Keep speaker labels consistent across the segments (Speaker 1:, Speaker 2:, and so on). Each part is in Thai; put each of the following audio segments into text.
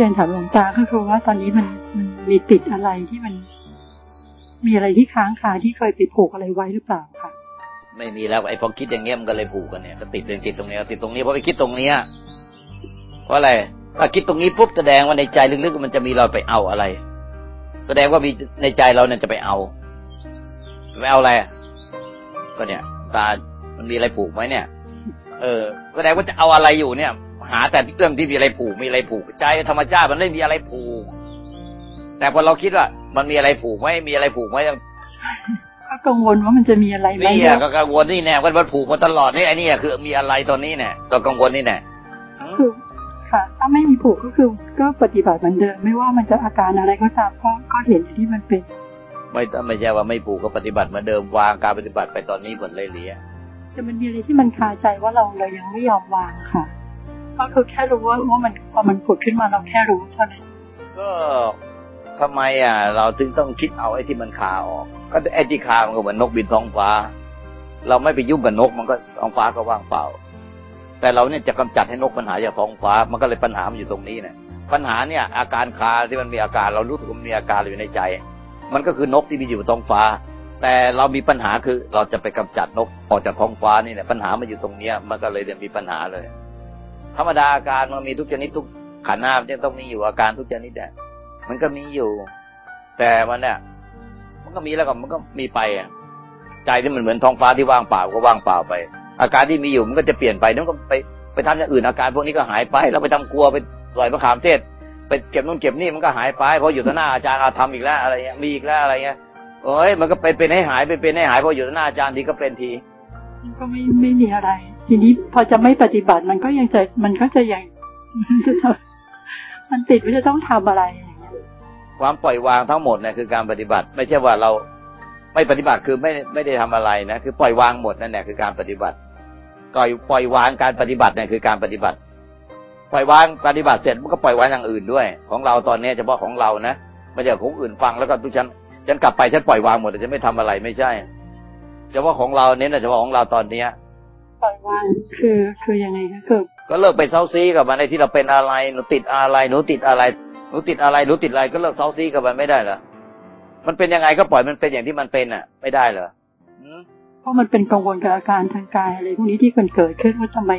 Speaker 1: เรียนถามหลวงตาก็คือว่าตอนนี้มันมันมีติดอะไรที่มัน มีอะไรที่ค้างคาที่เคยไปผูกอะไรไว้หรือเปล่าค่ะ
Speaker 2: ไม่มีแล้วไอ้พอคิดอย่างเงี้ยมันก็เลยผูกกันเนี่ยก็ติดเลยติดตรงนี้ติดตรงนี้เพราะไปคิดตรงเนี้ยเพราะอะไรถ้าคิดตรงนี้ปุ๊บแสดงว่าในใจลึกๆมันจะมีเราไปเอาอะไร แสดงว่ามีในใจเราเนี่ยจะไปเอาไปเอาอะไรก็เนี่ย ตามันมีอะไรผูกไหมเนี่ย เออ แสดงว่าจะเอาอะไรอยู่เนี่ย หาแต่เรื่องที่มีอะไรผูกมีอะไรผูกใจธรรมชาติมันไม่มีอะไรผูก แต่พอเราคิดว่า มันมีอะไรผูกไหมมีอะไรผูกไหม
Speaker 1: ก็กังวลว่ามันจะมีอะไรไหม
Speaker 2: นี่ก็กังวลนี่แน่ว่ามันผูกมาตลอดนี่ไอ้นี่คือมีอะไรตอนนี้เนี่ยก็กังวลนี่แน่
Speaker 1: คือค่ะ ถ้าไม่มีผูกก็คือ ก็ปฏิบัติเหมือนเดิม ไม่ว่ามันจะอาการอะไรก็ตามก็ก็เห็นที่มันเป็น
Speaker 2: ไม่ไม่ใช่ว่าไม่ผูกก็ปฏิบัติเหมือนเดิมวางการปฏิบัติไปตอนนี้หมดเลยเลีย
Speaker 1: แต่มันมีอะไรที่มันคาใจว่าเราเรายังไม่ยอมวางค่ะ ก็คือแค่รู้ว่าว่ามันพอมันผุดขึ้นมาเราแค่รู้เท่านั้น
Speaker 2: ก็ทำไมอะ เราถึงต้องคิดเอาไอ้ที่มันคาออก ก็ไอ้ที่คามันก็เหมือนนกบินท้องฟ้า เราไม่ไปยุ่งกับนกมันก็ท้องฟ้าก็ว่างเปล่า แต่เราเนี่ยจะกำจัดให้นกปัญหาจากท้องฟ้า มันก็เลยปัญหามันอยู่ตรงนี้เนี่ยปัญหาเนี่ย อาการคาที่มันมีอาการเรารู้สึกมันมีอาการอยู่ในใจ มันก็คือนกที่มีอยู่ท้องฟ้า แต่เรามีปัญหาคือเราจะไปกำจัดนกออกจากท้องฟ้านี่แหละปัญหามันอยู่ตรงเนี้ย มันก็เลยเดี๋ยวมีปัญหาเลย ธรรมดาอาการมันมีทุกชนิดทุกขันห้ามันต้องมีอยู่อาการทุกชนิดเนี่ยมันก็มีอยู่ แต่มันเนี่ยมันก็มีแล้วก็มันก็มีไปอะใจที่มันเหมือนท้องฟ้าที่ว่างเปล่าก็ว่างเปล่าไป อาการที่มีอยู่มันก็จะเปลี่ยนไปนั่นก็ไปไปทำอย่างอื่นอาการพวกนี้ก็หายไปแล้วไปทำกลัวไปปล่อยมะขามเทศ ไปเก็บนู่นเก็บนี่มันก็หายไปเพราะอยู่ต่อหน้าอาจารย์อาทำอีกแล้วอะไรเงี้ยมีอีกแล้วอะไรเงี้ยโอ้ยมันก็ไปเป็นให้หายไปเป็นให้หายเพราะอยู่ต่อหน้าอาจารย์ทีก็เป็นที
Speaker 1: มันก็ไม่ไม่มีอะไร ทีนี้พอจะไม่ปฏิบัติมันก็ยังจะมันก็จะยังมันติดว่าจะต้องทำอะไร
Speaker 2: ความปล่อยวางทั้งหมดเนี่ยคือการปฏิบัติ ไม่ใช่ว่าเราไม่ปฏิบัติคือไม่ไม่ได้ทำอะไรนะคือปล่อยวางหมดนั่นแหละคือการปฏิบัติปล่อยปล่อยวางการปฏิบัติเนี่ยคือการปฏิบัติ ปล่อยวางปฏิบัติเสร็จมันก็ปล่อยวางอย่างอื่นด้วย ของเราตอนนี้เฉพาะของเรานะไม่ใช่ของอื่นฟังแล้วก็ทุกฉันฉันกลับไปฉันปล่อยวางหมดแต่ฉันไม่ทำอะไรไม่ใช่ เฉพาะของเราเน้นเฉพาะของเราตอนเนี้ย
Speaker 1: ปล่อยวางคือคือยังไงคะคือ
Speaker 2: ก็เลิกไปเซาซีกับมันในที่เราเป็นอะไรหนูติดอะไรหนูติดอะไรหนูติดอะไรหนูติดอะไรก็เลิกเซาซีกับมันไม่ได้เหรอมันเป็นยังไงก็ปล่อยมันเป็นอย่างที่มันเป็นอะ ไม่ได้เหรอ
Speaker 1: เพราะมันเป็นกังวลกับอาการทางกายอะไรพวกนี้ที่มันเกิดขึ้นว่าทำไม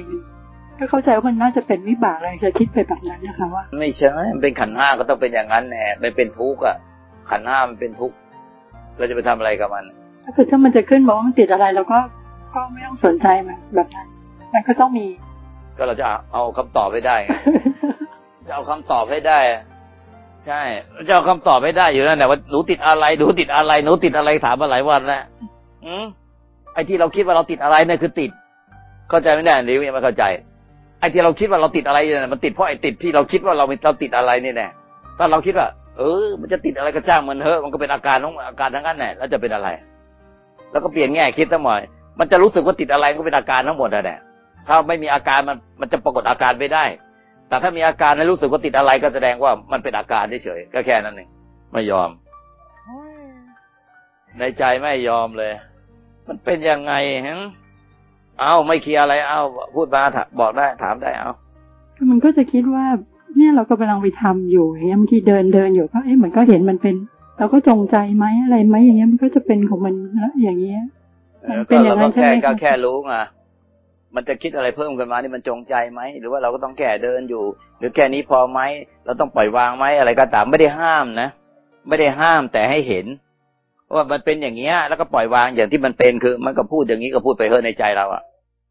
Speaker 1: ก็เข้าใจว่ามันน่าจะเป็นวิบากอะไรจะคิดไปแบบนั้นนะคะว่า
Speaker 2: ไม่ใช่มันเป็นขันห้าก็ต้องเป็นอย่างนั้นแน่มันเป็นทุกข์อะ ขันห้ามันเป็นทุกข์เราจะไปทำอะไรกับมัน
Speaker 1: ถ้าคือถ้ามันจะขึ้นบอกว่ามันติดอะไรเราก็ ก็ไม่ต้องสนใจมันแบบนั้น มันก็ต้องมี
Speaker 2: ก็เราจะเอาคำตอบไปได้จะเอาคำตอบให้ได้ ใช่จะเอาคำตอบไม่ได้อยู่นั่นแหละว่าหนูติดอะไรหนูติดอะไรหนูติดอะไรถามมาหลายวันแล้วอืมไอ้ที่เราคิดว่าเราติดอะไรเนี่ยคือติด เข้าใจไม่ได้หรือยังไม่เข้าใจ ไอ้ที่เราคิดว่าเราติดอะไรเนี่ยมันติดเพราะไอ้ติดที่เราคิดว่าเราเราติดอะไรนี่แน่ถ้าเราคิดว่า เออ มันจะติดอะไรก็จ้างมันเถอะมันก็เป็นอาการของอาการทั้งนั้นแหละแล้วจะเป็นอะไร แล้วก็เปลี่ยนแง่คิดทั้งหมด มันจะรู้สึกว่าติดอะไรก็เป็นอาการทั้งหมดแหละถ้าไม่มีอาการมันมันจะปรากฏอาการไม่ได้ แต่ถ้ามีอาการในรู้สึกว่าติดอะไรก็แสดงว่ามันเป็นอาการเฉยๆก็แค่นั้นเองไม่ยอม ในใจไม่ยอมเลย มันเป็นยังไงฮะเอาไม่เคลียร์อะไร เอาพูดมาบอกได้ถามได้เอา
Speaker 1: มันก็จะคิดว่า เนี่ยเราก็กำลังไปทำอยู่อย่างเงี้ยบางทีเดินเดินอยู่ก็เอ๊ะเหมือนก็เห็นมันเป็น เราก็จงใจไหมอะไรไหมอย่างเงี้ยมันก็จะเป็นของมันแล้วอย่างเงี้ย
Speaker 2: เป็นอย่างนั้นใช่ไหมก็แค่รู้ไงมันจะคิดอะไรเพิ่มกันมานี่มันจงใจไหมหรือว่าเราก็ต้องแก่เดินอยู่ หรือแค่นี้พอไหมเราต้องปล่อยวางไหมอะไรก็ตามไม่ได้ห้ามนะไม่ได้ห้ามแต่ให้เห็นว่ามันเป็นอย่างเงี้ยแล้วก็ปล่อยวางอย่างที่มันเป็นคือ มันก็พูดอย่างนี้ก็พูดไปเฮ้ในใจเราอะ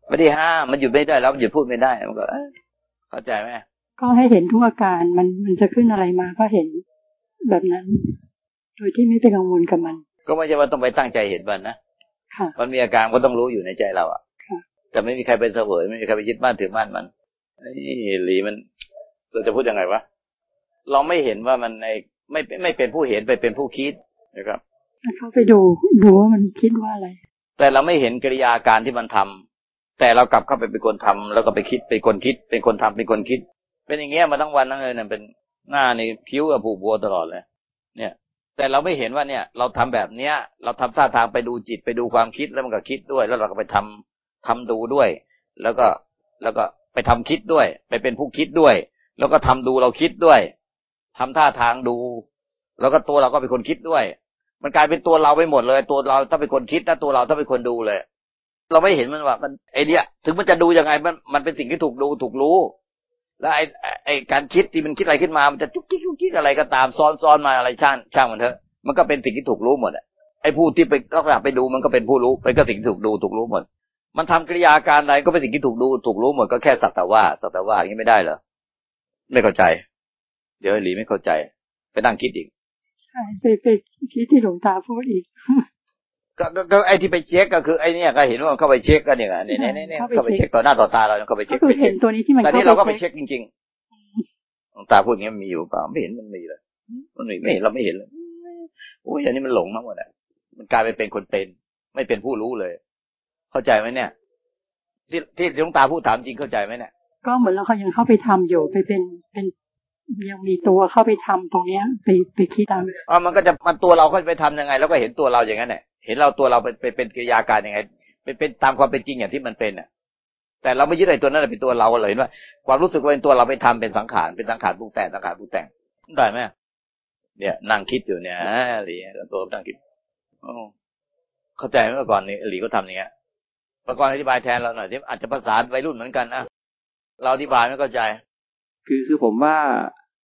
Speaker 2: ไม่ได้ห้ามมันหยุดไม่ได้แล้วมันหยุดพูดไม่ได้มันก็เข้าใจไหม
Speaker 1: ก็ให้เห็นทุกอาการมันมันจะขึ้นอะไรมาก็เห็นแบบนั้น โดยที่ไม่ไปกังวลกับมัน
Speaker 2: ก็ไม่ใช่ว่าต้องไปตั้งใจเห็นมันนะ มันมีอาการก็ต้องรู้อยู่ในใจเราอะแต่ไม่มีใครเป็นเสวยไม่มีใครไปยึดมั่นถือมั่นมันนี่หลีมันเราจะพูดยังไงวะเราไม่เห็นว่ามันในไม่ไม่เป็นผู้เห็นไปเป็นผู้คิดนะครับ
Speaker 1: เขาไปดูดูว่ามันคิดว่าอะไร
Speaker 2: แต่เราไม่เห็นกิริยาการที่มันทำแต่เรากลับเข้าไปเป็นคนทำแล้วก็ไปคิดเป็นคนคิด เป็นคนทำเป็นคนคิด เป็นอย่างเงี้ยมาทั้งวันทั้งเลยเนี่ยเป็นหน้าในคิ้วกับผูกบัวตลอดเลย เนี่ย แต่เราไม่เห็นว่าเนี่ย เราทำแบบเนี้ย เราทำท่าทางไปดูจิตไปดูความคิดแล้วมันก็คิดด้วย แล้วเราก็ไปทำทำดูด้วย แล้วก็แล้วก็ไปทำคิดด้วย ไปเป็นผู้คิดด้วย แล้วก็ทำดูเราคิดด้วยทำท่าทางดู แล้วก็ตัวเราก็เป็นคนคิดด้วย มันกลายเป็นตัวเราไปหมดเลย ตัวเราถ้าเป็นคนคิดนะตัวเราถ้าเป็นคนดูเลย เราไม่เห็นมันว่ามันไอเนี้ยถึงมันจะดูยังไงมันมันเป็นสิ่งที่ถูกดูถูกรู้ แล้วไอไอการคิดที่มันคิดอะไรขึ้นมา มันจะจุกจิกจุกจิกอะไรก็ตามซ้อนซ้อนมาอะไรช่างช่างมันเถอะ มันก็เป็นสิ่งที่ถูกรู้หมดอะไอ้ผู้ที่ไปก็กลับไปดูมันก็เป็นผู้รู้เป็นก็สิ่งที่ถูกดูถูกรู้หมด มันทำกิริยาการใดก็เป็นสิ่งที่ถูกดูถูกรู้หมดก็แค่สักแต่ว่าสักแต่ว่าอย่างนี้ไม่ได้เหรอไม่เข้าใจ เดี๋ยวหลีไม่เข้าใจ ไปนั่งคิดอีก
Speaker 1: ใช่ไปไปคิดที่หลวงตาพูดอีก
Speaker 2: ก็ก็ไอ้ที่ไปเช็คก็คือไอ้นี่ก็เห็นว่าเข้าไปเช็คกันเนี่ยเนี่ยเนี่ยเนี่ยเข้าไปเช็คต่อหน้าต่อตาเราเข้าไป
Speaker 1: ก็
Speaker 2: เช็ค
Speaker 1: คือ
Speaker 2: ไป
Speaker 1: เห็
Speaker 2: เช็
Speaker 1: น
Speaker 2: ค
Speaker 1: ตัวนี้ที่มัน
Speaker 2: แต่นี่
Speaker 1: เข้า
Speaker 2: เราก็ไป
Speaker 1: ไปเช็ค
Speaker 2: เช็คจริงๆหลวงตาพูดอย่างนี้มันมีอยู่เปล่าไม่เห็นมันมีเลยมันไม่เห็นเราไม่เห็นเลยโอ้ยอันนี้มันหลงมากหมดอะมันกลายไปเป็นคนเป็น ไม่เป็นผู้รู้เลย เข้าใจไหมเนี่ย ที่ที่หลวงตาพูดถามจริงเข้าใจไหมเนี่ย
Speaker 1: ก็เหมือนเราเขายังเข้าไปทำอยู่ไปเป็นเป็นยังมีตัวเข้าไปทำตรงเนี้ย ไปไปคิดตาม
Speaker 2: อ๋อมันก็จะมันตัวเราก็ไปทำยังไง แล้วก็เห็นตัวเราอย่างนั้นแหละ เห็นเราตัวเราเป็นเป็นเป็นกิริยาการยังไง เป็นเป็นตามความเป็นจริงอย่างที่มันเป็นอะ แต่เราไม่ยึดไอ้ตัวนั้นเป็นตัวเราเลยเห็นว่าความรู้สึกว่าเป็นตัวเราไปทำเป็นสังขารเป็นสังขารปรุงแต่งสังขารปรุงแต่งได้ไหมเนี่ยนั่งคิดอยู่เนี่ยหลีตัวนั่งคิดโอ้เข้าใจไหมเมื่อก่อนนี่หลีก็ทำอย่างเงี้ยเมื่อก่อนอธิบายแทนเราหน่อยที่อาจจะภาษาวัยรุ่นเหมือนกันนะเราอธิบายไม่เข้าใจ
Speaker 3: คือคือผมว่า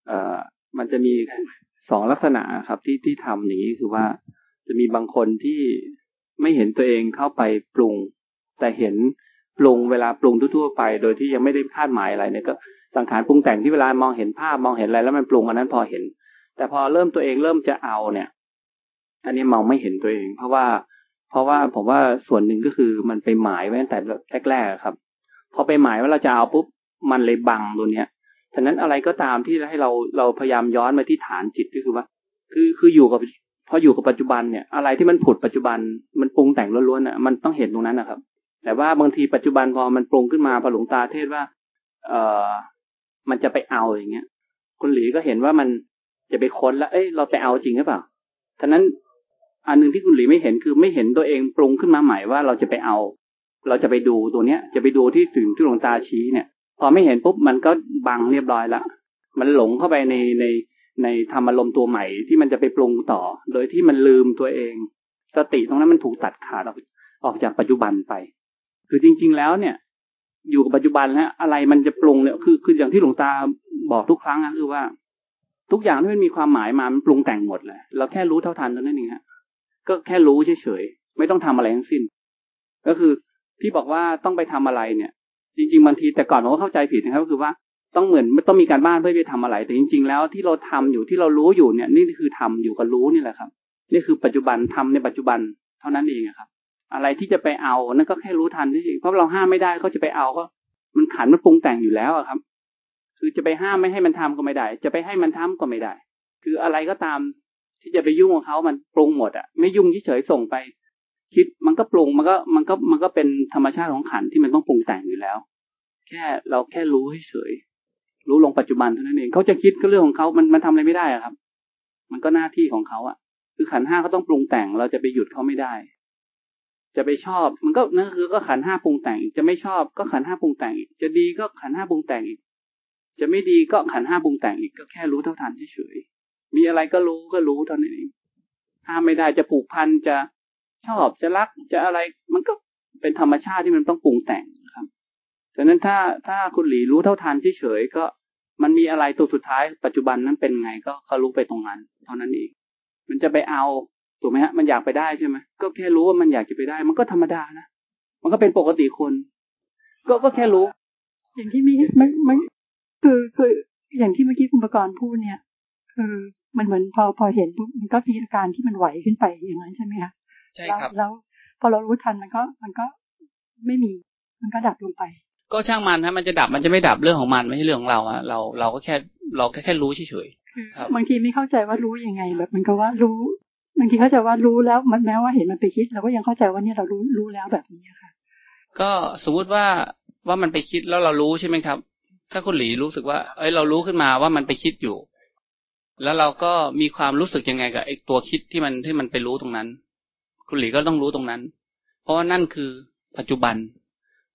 Speaker 3: เอ่อมันจะมีสองลักษณะครับที่ที่ทำอย่างนี้คือว่า จะมีบางคนที่ไม่เห็นตัวเองเข้าไปปรุง แต่เห็นปรุงเวลาปรุงทั่วๆไป โดยที่ยังไม่ได้คาดหมายอะไรเนี่ยก็สังขารปรุงแต่งที่เวลามองเห็นภาพมองเห็นอะไรแล้วมันปรุงอันนั้นพอเห็น แต่พอเริ่มตัวเองเริ่มจะเอาเนี่ย อันนี้มองไม่เห็นตัวเอง เพราะว่า เพราะว่าผมว่าส่วนหนึ่งก็คือมันไปหมายไว้ตั้งแต่แรกๆครับ พอไปหมายว่าเราจะเอาปุ๊บมันเลยบังตัวเนี้ยฉะนั้นอะไรก็ตามที่ให้เราเราพยายามย้อนมาที่ฐานจิตก็คือว่า คือคืออยู่กับ พออยู่กับปัจจุบันเนี่ย อะไรที่มันผุดปัจจุบันมันปรุงแต่งล้วนๆอะมันต้องเห็นตรงนั้นนะครับ แต่ว่าบางทีปัจจุบันพอมันปรุงขึ้นมาพอหลวงตาเทศว่า เออมันจะไปเอาอย่างเงี้ยคุณหลีก็เห็นว่ามันจะไปค้นแล้ว เอ้ยเราไปเอาจริงหรือเปล่าฉะนั้นอันหนึ่งที่คุณหลีไม่เห็นคือไม่เห็นตัวเองปรุงขึ้นมาใหม่ว่าเราจะไปเอา เราจะไปดูตัวเนี้ย จะไปดูที่สิ่งที่หลวงตาชี้เนี่ย พอไม่เห็นปุ๊บมันก็บังเรียบร้อยละมันหลงเข้าไปในใน ในธรรมอารมณ์ตัวใหม่ที่มันจะไปปรุงต่อ โดยที่มันลืมตัวเอง สติตรงนั้นมันถูกตัดขาดออกออกจากปัจจุบันไป คือจริง ๆ แล้วเนี่ย อยู่กับปัจจุบันแล้วอะไรมันจะปรุงเนี่ยคือคืออย่างที่หลวงตาบอกทุกครั้งก็คือว่า ทุกอย่างที่มันมีความหมายมามันปรุงแต่งหมดเลยเราแค่รู้เท่าทันเท่านั้นเองฮะก็แค่รู้เฉยๆไม่ต้องทำอะไรทั้งสิ้น ก็คือที่บอกว่าต้องไปทำอะไรเนี่ย จริง ๆบางทีแต่ก่อนผมก็เข้าใจผิดนะครับก็คือว่า ต้องเหมือนไม่ต้องมีการบ้านเพื่อจะทำอะไร แต่จริง ๆ แล้วที่เราทำอยู่ที่เรารู้อยู่เนี่ยนี่คือทำอยู่กับรู้นี่แหละครับ นี่คือปัจจุบันทำในปัจจุบันเท่านั้นเองครับ อะไรที่จะไปเอานั่นก็แค่รู้ทันที่จริงเพราะเราห้ามไม่ได้เขาจะไปเอาก็ มันขันมันปรุงแต่งอยู่แล้วครับ คือจะไปห้ามไม่ให้มันทำก็ไม่ได้ จะไปให้มันทำก็ไม่ได้ คืออะไรก็ตามที่จะไปยุ่งกับเขามันปรุงหมดอะไม่ยุ่งเฉยๆส่งไป คิดมันก็ปรุงมันก็มันก็มันก็เป็นธรรมชาติของขันที่มันต้องปรุงแต่งอยู่แล้ว แค่เราแค่รู้เฉยๆ รู้ลงปัจจุบันเท่านั้นเองเขาจะคิดก็เรื่องของเขามันมันทำอะไรไม่ได้อะครับ มันก็หน้าที่ของเขาอะ คือขันห้าเขาต้องปรุงแต่งเราจะไปหยุดเขาไม่ได้ จะไปชอบ มันก็นั่นคือก็ขันห้าปรุงแต่งจะไม่ชอบก็ขันห้าปรุงแต่งอีกจะดีก็ขันห้าปรุงแต่งอีก จะไม่ดีก็ขันห้าปรุงแต่งอีกก็แค่รู้เท่าทันเฉยๆมีอะไรก็รู้ก็รู้เท่านั้นเองห้ามไม่ได้จะผูกพันจะชอบจะรักจะอะไร มันก็เป็นธรรมชาติที่มันต้องปรุงแต่ง ฉะนั้นถ้าถ้าคุณหลีรู้เท่าทันเฉยๆก็มันมีอะไรตัวสุดท้ายปัจจุบันนั้นเป็นไงก็เขารู้ไปตรงนั้น เท่านั้นเองมันจะไปเอาถูกไหมฮะมันอยากไปได้ใช่ไหมก็แค่รู้ว่ามันอยากจะไปได้ มันก็ธรรมดานะมันก็เป็นปกติคน ก็ก็แค่รู้
Speaker 1: อย่างที่มีมันมันคือคืออย่างที่เมื่อกี้คุณประกรณ์พูดเนี่ยคือมันเหมือนพอพอเห็นปุ๊บมันก็มีอาการที่มันไหวขึ้นไปอย่างนั้นใช่ไหมคะ
Speaker 4: ใช่ครับ
Speaker 1: แล้วพอเรารู้ทันมันก็มันก็ไม่มีมันก็ดับลงไป
Speaker 4: ก็ช่างมันฮะมันจะดับมันจะไม่ดับเรื่องของมันไม่ใช่เรื่องของเราอะเราเราก็แค่เราแค่แค่รู้เฉย
Speaker 1: คือ
Speaker 4: ครับ
Speaker 1: บางทีไม่เข้าใจว่ารู้ยังไง แบบมันก็ว่ารู้บางทีเข้าใจว่ารู้แล้วมันแม้ว่าเห็นมันไปคิดเราก็ยังเข้าใจว่าเนี่ยเรารู้รู้แล้วแบบนี้ค่ะ
Speaker 4: ๆก็สมมุติว่าว่ามันไปคิดแล้วเรารู้ใช่ไหมครับ ถ้าคุณหลีรู้สึกว่า เอ้ยเรารู้ขึ้นมาว่ามันไปคิดอยู่ แล้วเราก็มีความรู้สึกยังไงกับไอ้ตัวคิดที่มันที่มันไปรู้ตรงนั้น คุณหลีก็ต้องรู้ตรงนั้น เพราะว่านั่นคือปัจจุบัน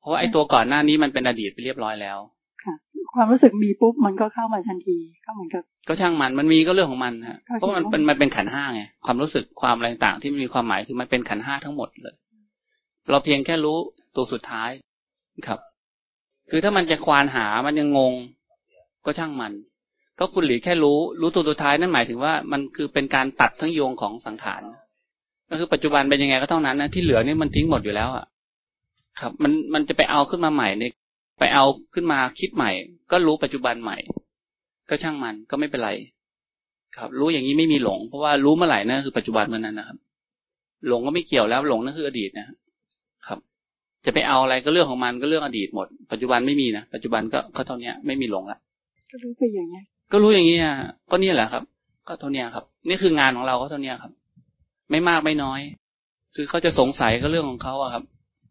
Speaker 4: เพราะว่าไอ้ตัวก่อนหน้านี้มันเป็นอดีตไปเรียบร้อยแล้ว
Speaker 1: ค่ะ ความรู้สึกมีปุ๊บมันก็เข้ามาทันทีก็เหมือนกับ
Speaker 3: ก็ช่างมันมันมีก็เรื่องของมันฮะ
Speaker 1: ก็
Speaker 3: เพราะมันเป็นมันเป็นขันธ์ห้าไงความรู้สึกความอะไรต่างๆที่มันมีความหมายคือมันเป็นขันธ์ห้าทั้งหมดเลย เราเพียงแค่รู้ตัวสุดท้ายครับ คือถ้ามันจะควานหามันยังงง ก็ช่างมัน ก็คุณหลีแค่รู้ รู้ตัวสุดท้ายนั่นหมายถึงว่ามันคือเป็นการตัดทั้งโยงของสังขารก็คือปัจจุบันเป็นยังไงก็เท่านั้นนะที่เหลือนี่มันทิ้งหมดอยู่แล้วอะ ครับ มันมันจะไปเอาขึ้นมาใหม่เนี่ยไปเอาขึ้นมาคิดใหม่ ก็รู้ปัจจุบันใหม่ ก็ช่างมันก็ไม่เป็นไร ครับ รู้อย่างนี้ไม่มีหลง เพราะว่ารู้เมื่อไหร่นั่นคือปัจจุบันเมื่อนั้นนะครับ หลงก็ไม่เกี่ยวแล้วหลงนั่นคืออดีตนะครับ จะไปเอาอะไรก็เรื่องของมันก็เรื่องอดีตหมด ปัจจุบันไม่มีนะปัจจุบันก็ก็เท่านี้ไม่มีหลงละ
Speaker 1: ก็รู้ไปอย่างเงี้ย
Speaker 3: ก็รู้อย่างนี้อะก็นี่แหละครับ ก็เท่านี้ครับ นี่คืองานของเราก็เท่านี้ครับ ไม่มากไม่น้อย คือเขาจะสงสัยก็เรื่องของเขาอะครับ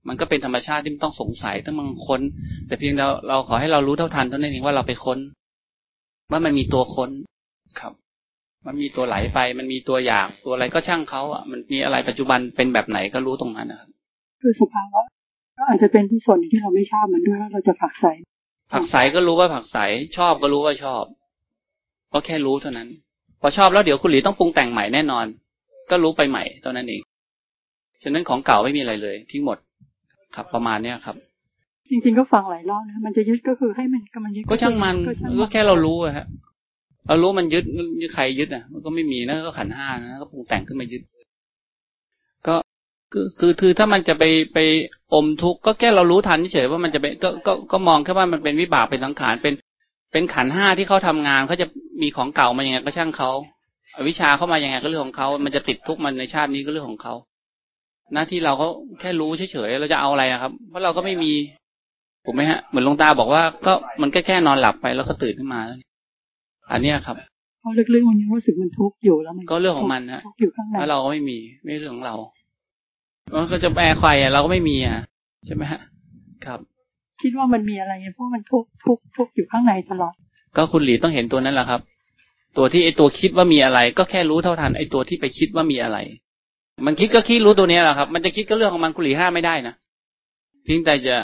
Speaker 3: มันก็เป็นธรรมชาติที่มันต้องสงสัยถ้ามันค้น แต่เพียงเราเราขอให้เรารู้เท่าทันเท่านั้นเองว่าเราไปค้น ว่ามันมีตัวค้นครับ มันมีตัวไหลไป มันมีตัวอย่างตัวอะไรก็ช่างเขาอะมันมีอะไรปัจจุบันเป็นแบบไหนก็รู้ตรงนั้นนะครับ
Speaker 1: คือสภาวะก็อาจจะเป็นที่ส่วนหนึ่งที่เราไม่ชอบมันด้วยว่าเราจะผลักใส่
Speaker 3: ผักใสก็รู้ว่าผักใสชอบก็รู้ว่าชอบก็แค่รู้เท่านั้น พอชอบแล้วเดี๋ยวคุณหลีต้องปรุงแต่งใหม่แน่นอน ก็รู้ไปใหม่เท่านั้นเองฉะนั้นของเก่าไม่มีอะไรเลย ทิ้งหมด ครับ ประมาณเนี้ยครับ
Speaker 1: จริง ๆ ก็ฟังหลายรอบนะมันจะยึดก็คือให้มันก็มันยึด
Speaker 3: ก็ช่างมัน
Speaker 1: ก็ช่าง
Speaker 3: ก็แค่เรารู้อะฮะเรารู้มันยึดใครยึดอะ มันก็ไม่มีนะก็ขันธ์ห้านะก็ปรุงแต่งขึ้นมายึด ก็คือคือคือถ้ามันจะไปไปอมทุกข์ก็แค่เรารู้ทันเฉยๆว่ามันจะเป็นก็ก็ก็มองแค่ว่ามันเป็นวิบากเป็นสังขารเป็นเป็นขันธ์ห้าที่เขาทำงานเขาจะมีของเก่ามายังไงก็ช่างเขาอวิชชาเข้ามายังไงก็เรื่องของเขา มันจะติดทุกข์มันในชาตินี้ก็เรื่องของเขา หน้าที่เราก็แค่รู้เฉยๆเราจะเอาอะไรอะครับ เพราะเราก็ไม่มีถูกไหมฮะ เหมือนหลวงตาบอกว่าก็มันก็แค่นอนหลับไปแล้วก็ตื่นขึ้นมา อันเนี้ยครับ
Speaker 1: เพราะลึกๆมันยังรู้สึกมันทุกข์อยู่แล้วมัน
Speaker 3: ก็เรื่องของมันฮะ
Speaker 1: ทุกข์อยู่ข้างใน
Speaker 3: แล้วเราก็ไม่มีไม่เรื่องของเรามันก็จะแปลใครอะเราก็ไม่มีอะใช่ไหมฮะ ครับ
Speaker 1: คิดว่ามันมีอะไรไงเพราะมันทุกข์ทุกข์ทุกข์อยู่ข้างในตลอด
Speaker 3: ก็คุณหลีต้องเห็นตัวนั้นแหละครับ ตัวที่ไอตัวคิดว่ามีอะไร ก็แค่รู้เท่าทันไอตัวที่ไปคิดว่ามีอะไร มันคิดก็คิดรู้ตัวเนี้ยแหละครับ มันจะคิดก็เรื่องของมันคุณหลีห้ามไม่ได้นะเพียงแต่จะ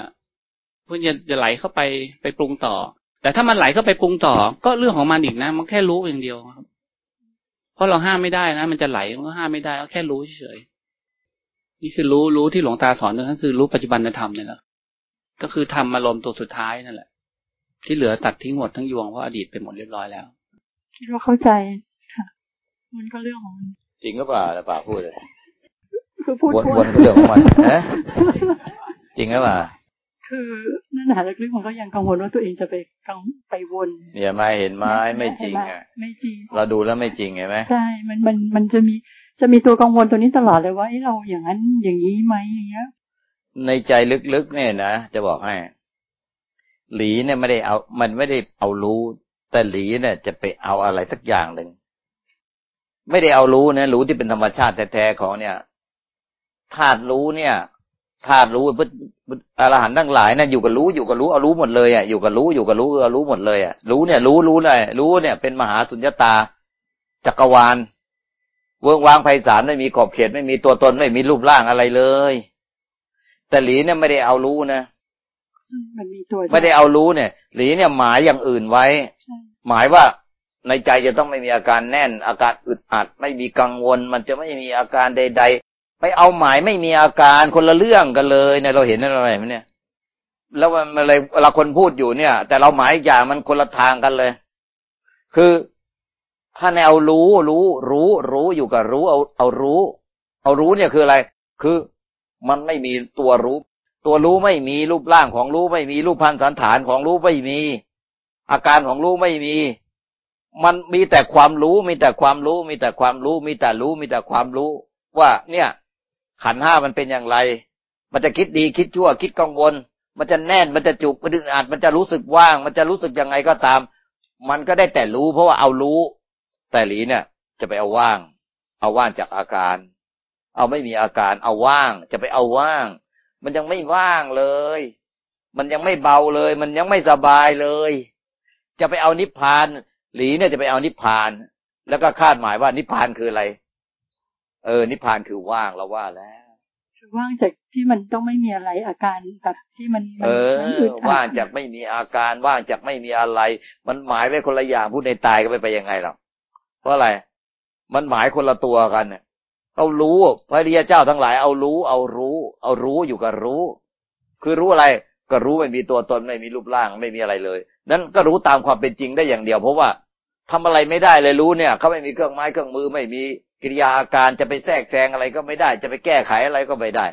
Speaker 3: เพื่อจะจะไหลเข้าไปไปปรุงต่อ แต่ถ้ามันไหลเข้าไปปรุงต่อ ก็เรื่องของมันอีกนะ มันแค่รู้อย่างเดียวครับ เพราะเราห้ามไม่ได้นะ มันจะไหลมันก็ห้ามไม่ได้ก็แค่รู้เฉยๆนี่คือรู้รู้ที่หลวงตาสอนก็คือรู้ปัจจุบันธรรมนี่แหละก็คือทำอารมณ์ตัวสุดท้ายนั่นแหละ ที่เหลือตัดทิ้งหมดทั้งยวงเพราะอดีตไปหมดเรียบร้อยแล้ว
Speaker 1: คิดว่าเข้าใจค่ะ มันก็เรื่องของมัน
Speaker 2: จริงก็เปล่าแล้วป่าพูดเลย
Speaker 1: คือพูด
Speaker 2: วน
Speaker 1: พูด
Speaker 2: วนก็เรื่องของมันฮะจริงก็เปล่า
Speaker 1: คือนั่นแหละลึกๆมันก็ยังกังวลว่าตัวเองจะไปกังไปวน
Speaker 2: เนี่ยไม่เห็นไหมไม่จริง
Speaker 1: เห็นห
Speaker 2: อะ
Speaker 1: ไม่จริง
Speaker 2: เราดูแล้วไม่จริงเห็นไหม
Speaker 1: ใช่ มันมันมันจะมีจะมีตัวกังวลตัวนี้ตลอดเลยว่าเอ้เราอย่างนั้นอย่างนี้ไหมอย่างเงี้ย
Speaker 2: ในใจลึกๆเนี่ยนะจะบอกให้หลีเนี่ยไม่ได้เอา มันไม่ได้เอารู้ แต่หลีเนี่ย จะไปเอาอะไรสักอย่างหนึ่งไม่ได้เอารู้นะรู้ที่เป็นธรรมชาติแท้ๆของเนี่ย ธาตุรู้เนี่ยธาตุรู้พุทธอรหันต์ทั้งหลายนะอยู่กับรู้อยู่กับรู้เอารู้หมดเลยอะอยู่กับรู้อยู่กับรู้เอารู้หมดเลยอะรู้เนี่ย รู้รู้เลยรู้เนี่ย เป็นมหาสุญญตาจักรวาลเวิ้งวางไพศาลไม่มีขอบเขตไม่มีตัวตนไม่มีรูปร่างอะไรเลย แต่หลีเนี่ยไม่ได้เอารู้นะ
Speaker 1: มันมีตัว
Speaker 2: ไม่ได้เอารู้เนี่ย หลีเนี่ยหมายอย่างอื่นไว้
Speaker 1: ใช่
Speaker 2: หมายว่าในใจจะต้องไม่มีอาการแน่น อาการอึดอัด ไม่มีกังวล มันจะไม่มีอาการใดๆ ไปเอาหมายไม่มีอาการคนละเรื่องกันเลยเนี่ยเราเห็นอะไรไหมเนี่ย แล้วมันอะไรเวลาคนพูดอยู่เนี่ย แต่เราหมายอย่างมันคนละทางกันเลย คือถ้าแนวรู้รู้ รู้ รู้อยู่กับรู้ เอาเอารู้ เอารู้เนี่ยคืออะไร คือมันไม่มีตัวรู้ ตัวรู้ไม่มีรูปร่างของรู้ไม่มีรูปพันสันฐานของรู้ไม่มี อาการของรู้ไม่มี มันมีแต่ความรู้ มีแต่ความรู้ มีแต่ความรู้ มีแต่รู้ มีแต่ความรู้ ว่าเนี่ย ขันห้ามันเป็นอย่างไร มันจะคิดดีคิดชั่ว คิดกังวล มันจะแน่นมันจะจุกมันดึงอาจมันจะรู้สึกว่าง มันจะรู้สึกยังไงก็ตาม มันก็ได้แต่รู้เพราะว่าเอารู้ แต่หลีเนี่ย จะไปเอาว่าง เอาว่างจากอาการ เอาไม่มีอาการ เอาว่าง จะไปเอาว่าง มันยังไม่ว่างเลย มันยังไม่เบาเลย มันยังไม่สบายเลย จะไปเอานิพพาน หลีเนี่ยจะไปเอานิพพาน แล้วก็คาดหมายว่านิพพานคืออะไร เออ นิพพานคือว่างเราว่าแล้ว
Speaker 1: คืว่างจากที่มันต้องไม่มีอะไรอาการแบบที่มัน
Speaker 2: เออว่างจากไม่มีอาการว่างจากไม่มีอะไร มันหมายไว้คนละอย่างผู้ในตายก็ไม่ไปยังไงหรอกเพราะอะไร มันหมายคนละตัวกันเนี่ยเอารู้พระริยเจ้าทั้งหลายเอารู้ เอารู้ เอารู้อยู่กับรู้ คือรู้อะไร ก็รู้ไม่มีตัวตนไม่มีรูปร่างไม่มีอะไรเลย นั้นก็รู้ตามความเป็นจริงได้อย่างเดียว เพราะว่าทำอะไรไม่ได้เลยรู้เนี่ยเขาไม่มีเครื่องไม้เครื่องมือไม่มี กิริยาอาการจะไปแทรกแซงอะไรก็ไม่ได้ จะไปแก้ไขอะไรก็ไม่ได้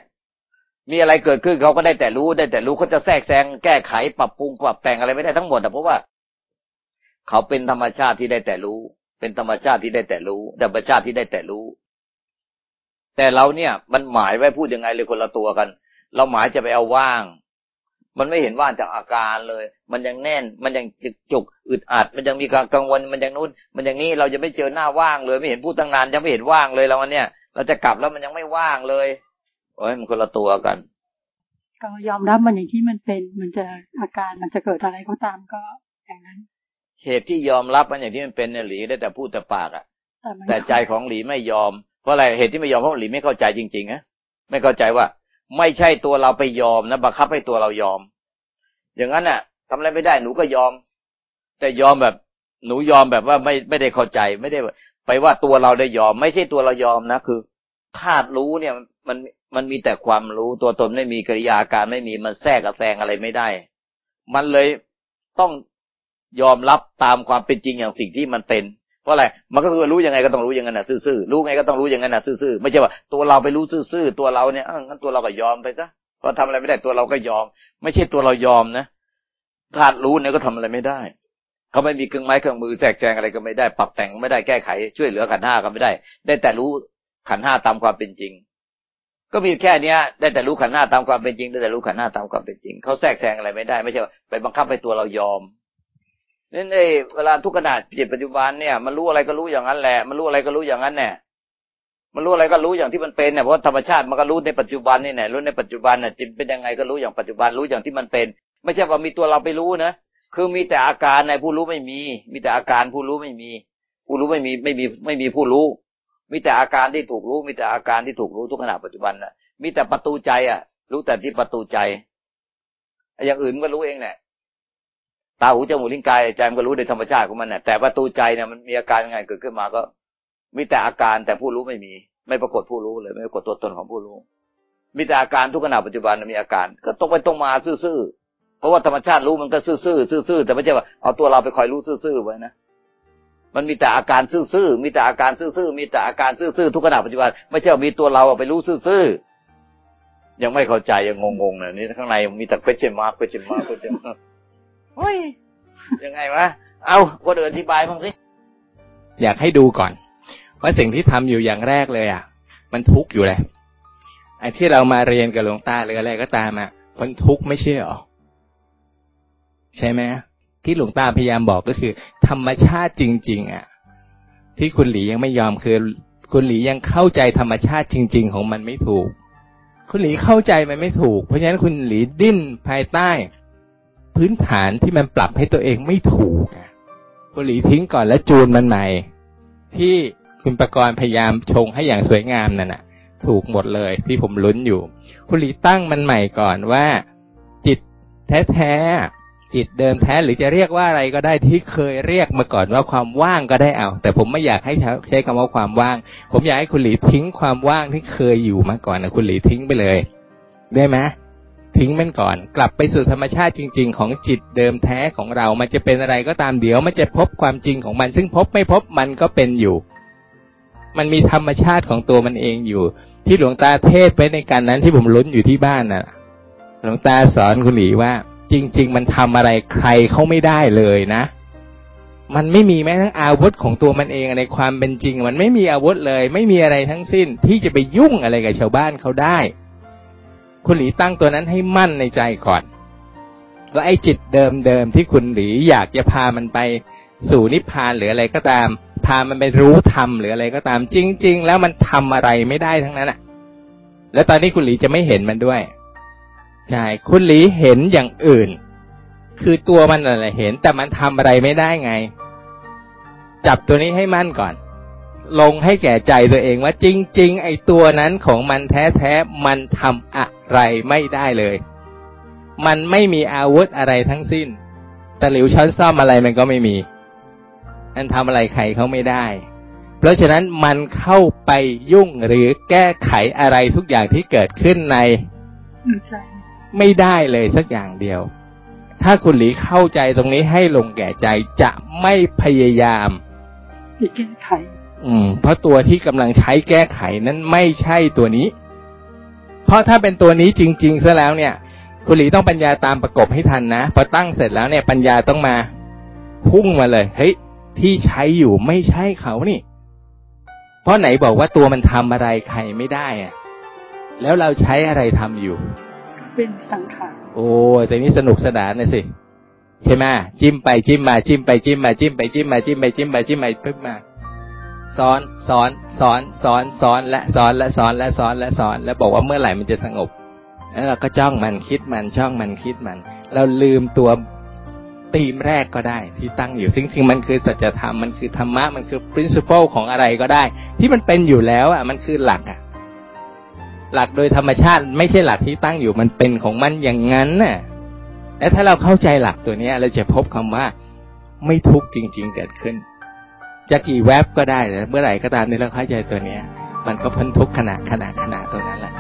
Speaker 2: มีอะไรเกิดขึ้นเขาก็ได้แต่รู้ได้แต่รู้เขาจะแทรกแซงแก้ไขปรับปรุงปรับแต่งอะไรไม่ได้ทั้งหมดเพราะว่า เขาเป็นธรรมชาติที่ได้แต่รู้ เป็นธรรมชาติที่ได้แต่รู้ธรรมชาติที่ได้แต่รู้ แต่เราเนี่ย มันหมายไว้พูดยังไงเลยคนละตัวกัน เราหมายจะไปเอาว่าง มันไม่เห็นว่างจากอาการเลย มันยังแน่น มันยังจุกอึดอัด มันยังมีการกังวล มันยังนู้น มันอย่างนี้ เราจะไม่เจอหน้าว่างเลย ไม่เห็นพูดตั้งนาน ยังไม่เห็นว่างเลยเราเนี่ย เราจะกลับแล้วมันยังไม่ว่างเลย โอ้ยมันคนละตัวกัน
Speaker 1: ก็ยอมรับมันอย่างที่มันเป็น มันจะอาการ มันจะเกิดอะไรก็ตามก็อย่างนั้น
Speaker 2: เหตุที่ยอมรับมันอย่างที่มันเป็นเนี่ยหลีได้แต่พูดแต่ปากอะแต่ใจของหลีไม่ยอม เพราะอะไร เหตุที่ไม่ยอมเพราะหลีไม่เข้าใจจริงๆนะ ไม่เข้าใจว่า ไม่ใช่ตัวเราไปยอมนะบังคับให้ตัวเรายอม อย่างนั้นน่ะทำอะไรไม่ได้หนูก็ยอม แต่ยอมแบบ หนูยอมแบบว่าไม่ไม่ได้เข้าใจไม่ได้ไปว่าตัวเราได้ยอม ไม่ใช่ตัวเรายอมนะคือธาตุรู้เนี่ย มันมันมีแต่ความรู้ตัวตนไม่มีกิริยาการไม่มีมันแทรกกับแซงอะไรไม่ได้ มันเลยต้องยอมรับตามความเป็นจริงอย่างสิ่งที่มันเป็น เพราะอะไรมันก็คือรู้ยังไงก็ต้องรู้อย่างนั้นนะซื่อๆรู้ไงก็ต้องรู้อย่างนั้นนะซื่อๆไม่ใช่ว่าตัวเราไปรู้ซื่อๆตัวเราเนี่ยงั้นตัวเราก็ยอมไปซะเพราะทำอะไรไม่ได้ตัวเราก็ยอม ไม่ใช่ตัวเรายอมนะธาตุรู้เนี่ยก็ทำอะไรไม่ได้เขาไม่มีเครื่องไม้เครื่องมือแทรกแซงอะไรก็ไม่ได้ ปรับแต่งไม่ได้แก้ไข ช่วยเหลือขันห้าก็ไม่ได้ ได้แต่รู้ขันห้าตามความเป็นจริง ก็มีแค่เนี้ย ได้แต่รู้ขันห้าตามความเป็นจริง ได้แต่รู้ขันห้าตามความเป็นจริงเขาแทรกแซงอะไรไม่ได้ ไม่ใช่ไปบังคับให้ตัวเรายอม นี่เอเวลาทุกขณะจิตปัจจุบันเนี่ยมันรู้อะไรก็รู้อย่างนั้นแหละ มันรู้อะไรก็รู้อย่างนั้นแน่มันรู้อะไรก็รู้อย่างที่มันเป็นเนี่ยเพราะธรรมชาติมันก็รู้ในปัจจุบันนี่แหละรู้ในปัจจุบันน่ะจิตเป็นยังไงก็รู้อย่างปัจจุบันรู้อย่างที่มันเป็น ไม่ใช่ว่ามีตัวเราไปรู้นะคือมีแต่อาการในผู้รู้ไม่มี มีแต่อาการผู้รู้ไม่มี ผู้รู้ไม่มีไม่มีไม่มีผู้รู้ มีแต่อาการที่ถูกรู้ มีแต่อาการที่ถูกรู้ทุกขณะปัจจุบันน่ะมีแต่ประตูใจอะ รู้แต่ที่ประตูใจอย่างอื่นก็รู้เองแหละ ตาหูจมูกลิ้นกายใจมันก็รู้โดยธรรมชาติของมันน่ะแต่ประตูใจเนี่ยมันมีอาการยังไงเกิดขึ้นมาก็ มีแต่อาการแต่ผู้รู้ไม่มี ไม่ปรากฏผู้รู้เลย ไม่ปรากฏตัวตนของผู้รู้ มีแต่อาการทุกขณะปัจจุบันมีอาการ ก็ตรงไปตรงมาซื่อๆเพราะว่าธรรมชาติรู้มันก็ซื่อๆซื่อซื่อแต่ไม่ใช่ว่าเอาตัวเราไปคอยรู้ซื่อๆไว้นะมันมีแต่อาการซื่อๆมีแต่อาการซื่อๆมีแต่อาการซื่อๆทุกขณะปัจจุบันไม่ใช่มีตัวเราไปรู้ซื่อๆยังไม่เข้าใจยังงงๆเนี่ยนี่ข้างในมีแต่ question mark question mark question mark ฮ้ยยังไงวะเอาคนอื่นอธิบายบ้างสิ
Speaker 5: อยากให้ดูก่อน ว่าสิ่งที่ทำอยู่อย่างแรกเลยอะ มันทุกข์อยู่แหละไอ้ที่เรามาเรียนกับหลวงตาหรืออะไรก็ตามอะมันทุกข์ไม่ใช่หรอใช่ไหมที่หลวงตาพยายามบอกก็คือ ธรรมชาติจริง ๆ อะ ที่คุณหลียังไม่ยอมคือคุณหลียังเข้าใจธรรมชาติจริง ๆ ของมันไม่ถูก คุณหลีเข้าใจมันไม่ถูก เพราะฉะนั้นคุณหลีดิ้นภายใต้ พื้นฐานที่มันปรับให้ตัวเองไม่ถูกคุณหลีทิ้งก่อนแล้วจูนมันใหม่ ที่คุณประกรณ์พยายามชงให้อย่างสวยงามนั่นน่ะ ถูกหมดเลยที่ผมลุ้นอยู่คุณหลีตั้งมันใหม่ก่อนว่า จิตแท้จิตเดิมแท้หรือจะเรียกว่าอะไรก็ได้ที่เคยเรียกมาก่อนว่าความว่างก็ได้เอา แต่ผมไม่อยากให้ใช้คำว่าความว่าง ผมอยากให้คุณหลีทิ้งความว่างที่เคยอยู่มาก่อนนะคุณหลีทิ้งไปเลย ได้ไหม ทิ้งมันก่อน กลับไปสู่ธรรมชาติจริง ๆ ของจิตเดิมแท้ของเรา มันจะเป็นอะไรก็ตามเดี๋ยว มันจะพบความจริงของมัน ซึ่งพบไม่พบมันก็เป็นอยู่ มันมีธรรมชาติของตัวมันเองอยู่ ที่หลวงตาเทศไปในการนั้นที่ผมลุ้นอยู่ที่บ้านน่ะ หลวงตาสอนคุณหลีว่า จริง ๆ มันทำอะไรใครเขาไม่ได้เลยนะ มันไม่มีแม้ทั้งอาวุธของตัวมันเองในความเป็นจริง มันไม่มีอาวุธเลย ไม่มีอะไรทั้งสิ้นที่จะไปยุ่งอะไรกับชาวบ้านเขาได้ คุณหลีตั้งตัวนั้นให้มั่นในใจก่อนว่าไอ้จิตเดิมๆที่คุณหลีอยากจะพามันไปสู่นิพพานหรืออะไรก็ตาม พามันไปรู้ธรรมหรืออะไรก็ตาม จริง ๆ แล้วมันทำอะไรไม่ได้ทั้งนั้นอะ แล้วตอนนี้คุณหลีจะไม่เห็นมันด้วยใช่คุณหลีเห็นอย่างอื่น คือตัวมันอะไรเห็น แต่มันทำอะไรไม่ได้ไง จับตัวนี้ให้มั่นก่อน ลงให้แก่ใจตัวเองว่าจริง ๆ ไอ้ตัวนั้นของมันแท้ๆมันทำอะ ไรไม่ได้เลย มันไม่มีอาวุธอะไรทั้งสิ้นตะหลิวช้อนซ่อมอะไรมันก็ไม่มีมันทำอะไรใครเขาไม่ได้ เพราะฉะนั้นมันเข้าไปยุ่งหรือแก้ไขอะไรทุกอย่างที่เกิดขึ้นใน
Speaker 1: ใช่
Speaker 5: ไม่ได้เลยสักอย่างเดียว ถ้าคุณหลีเข้าใจตรงนี้ให้ลงแก่ใจจะไม่พยายาม
Speaker 1: ไปแก้ไข
Speaker 5: อืม เพราะตัวที่กำลังใช้แก้ไขนั้นไม่ใช่ตัวนี้เพ ราะถ้าเป็นตัวนี้จริงๆซะแล้วเนี่ย คุณหลีต้องปัญญาตามประกบให้ทันนะพอตั้งเสร็จแล้วเนี่ยปัญญาต้องมาพุ่งมาเลย เฮ้ย ที่ใช้อยู่ไม่ใช่เขานี่ เพราะไหนบอกว่าตัวมันทำอะไรใครไม่ได้อะแล้วเราใช้อะไรทำอยู่
Speaker 1: เป็นสังขาร
Speaker 5: โอ้ยแต่นี้สนุกสนานนะสิใช่ไหมจิ้มไปจิ้มมาจิ้มไปจิ้มมาจิ้มไปจิ้มมาจิ้มไปจิ้มไปจิ้มไปปึ๊บมา ซ้อนซ้อนซ้อนซ้อนซ้อนและซ้อนและซ้อนและซ้อนและซ้อน แล้วบอกว่าเมื่อไหร่มันจะสงบ แล้วเราก็จ้องมันคิดมันจ้องมันคิดมัน เราลืมตัวตีมแรกก็ได้ที่ตั้งอยู่จริงๆมันคือสัจธรรมมันคือธรรมะมันคือ principle ของอะไรก็ได้ ที่มันเป็นอยู่แล้วอะมันคือหลักอะหลักโดยธรรมชาติ ไม่ใช่หลักที่ตั้งอยู่มันเป็นของมันอย่างนั้นน่ะและถ้าเราเข้าใจหลักตัวนี้เราจะพบคำว่า ไม่ทุกข์จริง ๆ เกิดขึ้น จะกี่แวบก็ได้แต่เมื่อไหร่ก็ตามในเราเข้าใจตัวเนี้ย มันก็พ้นทุกขณะขณะขณะตรงนั้นแหละ